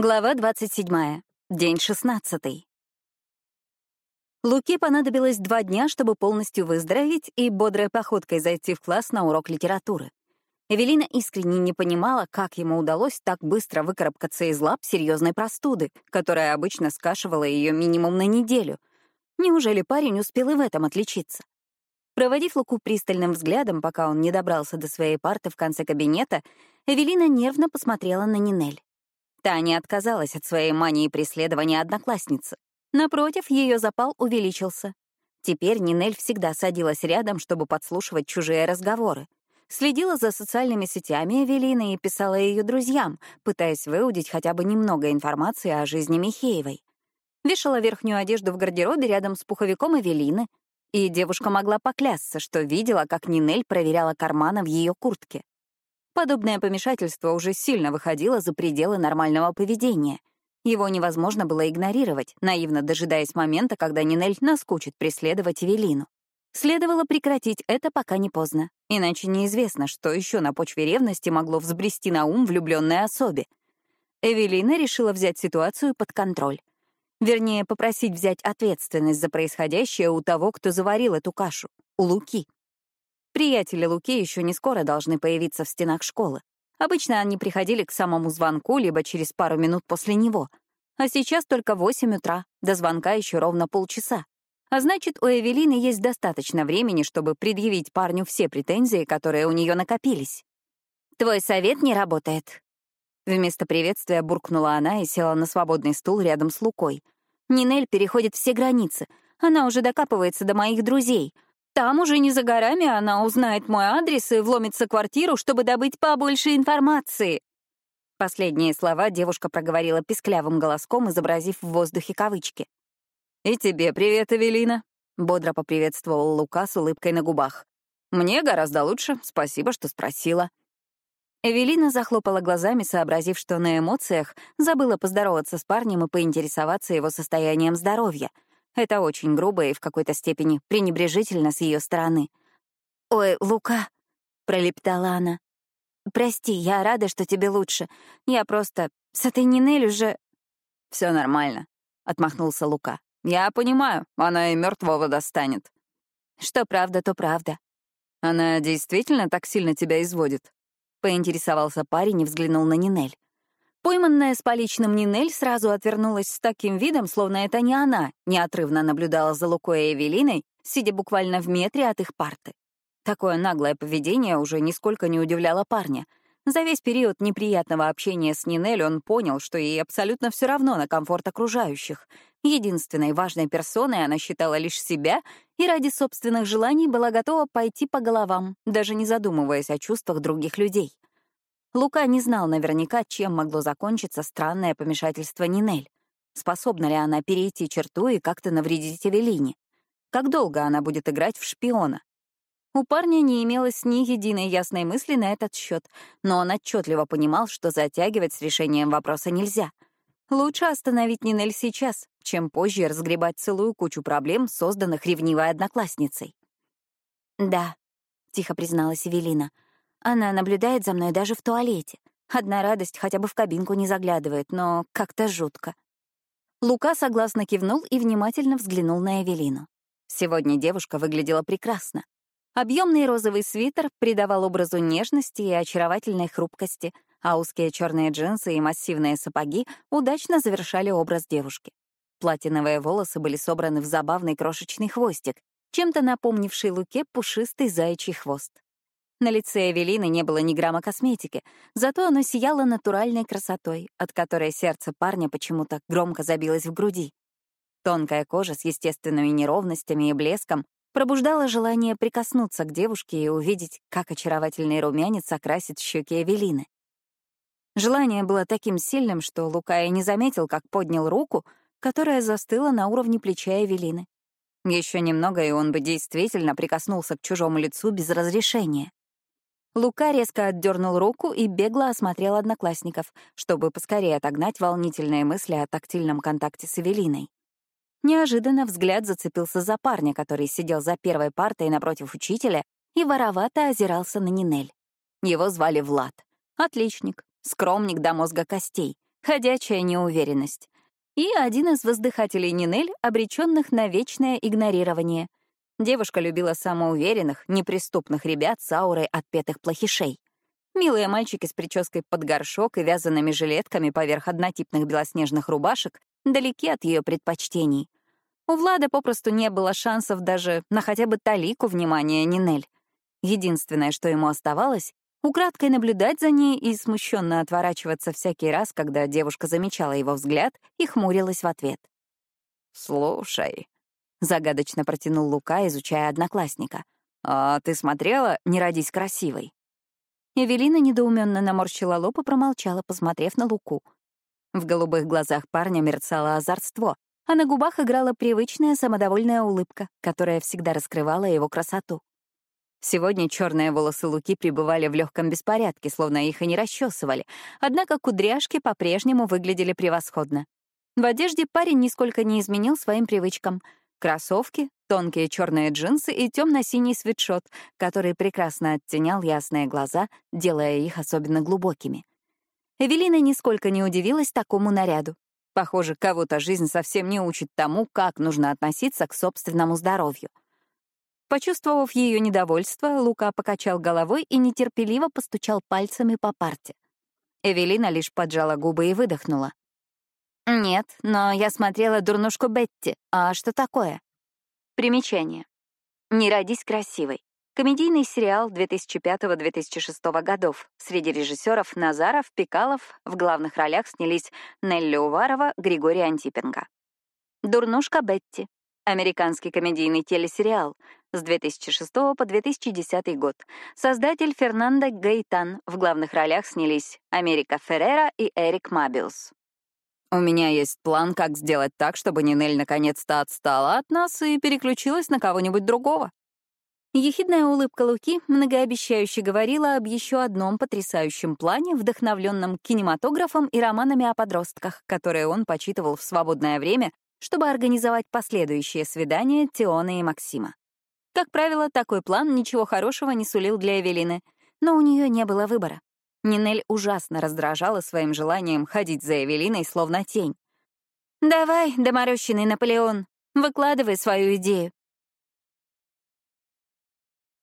Глава 27. День 16. Луке понадобилось два дня, чтобы полностью выздороветь и бодрой походкой зайти в класс на урок литературы. Эвелина искренне не понимала, как ему удалось так быстро выкарабкаться из лап серьезной простуды, которая обычно скашивала ее минимум на неделю. Неужели парень успел и в этом отличиться? Проводив Луку пристальным взглядом, пока он не добрался до своей парты в конце кабинета, Эвелина нервно посмотрела на Нинель. Та не отказалась от своей мании преследования одноклассницы. Напротив, ее запал увеличился. Теперь Нинель всегда садилась рядом, чтобы подслушивать чужие разговоры. Следила за социальными сетями Эвелины и писала ее друзьям, пытаясь выудить хотя бы немного информации о жизни Михеевой. Вешала верхнюю одежду в гардеробе рядом с пуховиком Эвелины, и девушка могла поклясться, что видела, как Нинель проверяла карманы в ее куртке. Подобное помешательство уже сильно выходило за пределы нормального поведения. Его невозможно было игнорировать, наивно дожидаясь момента, когда Нинель наскучит преследовать Эвелину. Следовало прекратить это, пока не поздно. Иначе неизвестно, что еще на почве ревности могло взбрести на ум влюбленной особе. Эвелина решила взять ситуацию под контроль. Вернее, попросить взять ответственность за происходящее у того, кто заварил эту кашу, у Луки. Приятели Луки еще не скоро должны появиться в стенах школы. Обычно они приходили к самому звонку, либо через пару минут после него. А сейчас только 8 утра, до звонка еще ровно полчаса. А значит, у Эвелины есть достаточно времени, чтобы предъявить парню все претензии, которые у нее накопились. «Твой совет не работает». Вместо приветствия буркнула она и села на свободный стул рядом с Лукой. «Нинель переходит все границы. Она уже докапывается до моих друзей. Там уже не за горами она узнает мой адрес и вломится в квартиру, чтобы добыть побольше информации. Последние слова девушка проговорила писклявым голоском, изобразив в воздухе кавычки. «И тебе привет, Эвелина», — бодро поприветствовал Лука с улыбкой на губах. «Мне гораздо лучше, спасибо, что спросила». Эвелина захлопала глазами, сообразив, что на эмоциях забыла поздороваться с парнем и поинтересоваться его состоянием здоровья — это очень грубо и в какой-то степени пренебрежительно с ее стороны. «Ой, Лука», — пролепетала она, — «прости, я рада, что тебе лучше. Я просто... С этой Нинель уже...» Все нормально», — отмахнулся Лука. «Я понимаю, она и мертвого достанет». «Что правда, то правда». «Она действительно так сильно тебя изводит?» — поинтересовался парень и взглянул на Нинель. Пойманная с поличным Нинель сразу отвернулась с таким видом, словно это не она, неотрывно наблюдала за Лукой и Эвелиной, сидя буквально в метре от их парты. Такое наглое поведение уже нисколько не удивляло парня. За весь период неприятного общения с Нинель он понял, что ей абсолютно все равно на комфорт окружающих. Единственной важной персоной она считала лишь себя и ради собственных желаний была готова пойти по головам, даже не задумываясь о чувствах других людей. Лука не знал наверняка, чем могло закончиться странное помешательство Нинель. Способна ли она перейти черту и как-то навредить Эвелине? Как долго она будет играть в шпиона? У парня не имелось ни единой ясной мысли на этот счет, но он отчетливо понимал, что затягивать с решением вопроса нельзя. Лучше остановить Нинель сейчас, чем позже разгребать целую кучу проблем, созданных ревнивой одноклассницей. «Да», — тихо призналась Эвелина, — она наблюдает за мной даже в туалете. Одна радость хотя бы в кабинку не заглядывает, но как-то жутко. Лука согласно кивнул и внимательно взглянул на Эвелину. Сегодня девушка выглядела прекрасно. Объемный розовый свитер придавал образу нежности и очаровательной хрупкости, а узкие черные джинсы и массивные сапоги удачно завершали образ девушки. Платиновые волосы были собраны в забавный крошечный хвостик, чем-то напомнивший Луке пушистый заячий хвост. На лице Эвелины не было ни грамма косметики, зато оно сияло натуральной красотой, от которой сердце парня почему-то громко забилось в груди. Тонкая кожа с естественными неровностями и блеском пробуждала желание прикоснуться к девушке и увидеть, как очаровательный румянец окрасит щеки Эвелины. Желание было таким сильным, что Лука и не заметил, как поднял руку, которая застыла на уровне плеча Эвелины. Еще немного, и он бы действительно прикоснулся к чужому лицу без разрешения. Лука резко отдернул руку и бегло осмотрел одноклассников, чтобы поскорее отогнать волнительные мысли о тактильном контакте с Эвелиной. Неожиданно взгляд зацепился за парня, который сидел за первой партой напротив учителя и воровато озирался на Нинель. Его звали Влад. Отличник, скромник до мозга костей, ходячая неуверенность. И один из воздыхателей Нинель, обреченных на вечное игнорирование. Девушка любила самоуверенных, неприступных ребят с аурой отпетых плохишей. Милые мальчики с прической под горшок и вязаными жилетками поверх однотипных белоснежных рубашек далеки от ее предпочтений. У Влада попросту не было шансов даже на хотя бы талику внимания Нинель. Единственное, что ему оставалось, украдкой наблюдать за ней и смущенно отворачиваться всякий раз, когда девушка замечала его взгляд и хмурилась в ответ. «Слушай», — загадочно протянул Лука, изучая одноклассника. «А ты смотрела «Не родись красивой»?» Эвелина недоуменно наморщила лоб и промолчала, посмотрев на Луку. В голубых глазах парня мерцало озорство, а на губах играла привычная самодовольная улыбка, которая всегда раскрывала его красоту. Сегодня черные волосы Луки пребывали в легком беспорядке, словно их и не расчесывали, однако кудряшки по-прежнему выглядели превосходно. В одежде парень нисколько не изменил своим привычкам. Кроссовки, тонкие черные джинсы и темно-синий свитшот, который прекрасно оттенял ясные глаза, делая их особенно глубокими. Эвелина нисколько не удивилась такому наряду. Похоже, кого-то жизнь совсем не учит тому, как нужно относиться к собственному здоровью. Почувствовав ее недовольство, Лука покачал головой и нетерпеливо постучал пальцами по парте. Эвелина лишь поджала губы и выдохнула. «Нет, но я смотрела «Дурнушку Бетти». А что такое?» Примечание. «Не родись красивой». Комедийный сериал 2005-2006 годов. Среди режиссеров Назаров, Пикалов в главных ролях снялись Нелли Уварова, Григорий Антипенко. «Дурнушка Бетти». Американский комедийный телесериал с 2006 по 2010 год. Создатель Фернандо Гейтан. В главных ролях снялись Америка Феррера и Эрик Мабиус. У меня есть план, как сделать так, чтобы Нинель наконец-то отстала от нас и переключилась на кого-нибудь другого. Ехидная улыбка Луки многообещающе говорила об еще одном потрясающем плане, вдохновленном кинематографом и романами о подростках, которые он почитывал в свободное время, чтобы организовать последующие свидания Теона и Максима. Как правило, такой план ничего хорошего не сулил для Эвелины, но у нее не было выбора. Нинель ужасно раздражала своим желанием ходить за Эвелиной словно тень. «Давай, доморощенный Наполеон, выкладывай свою идею»,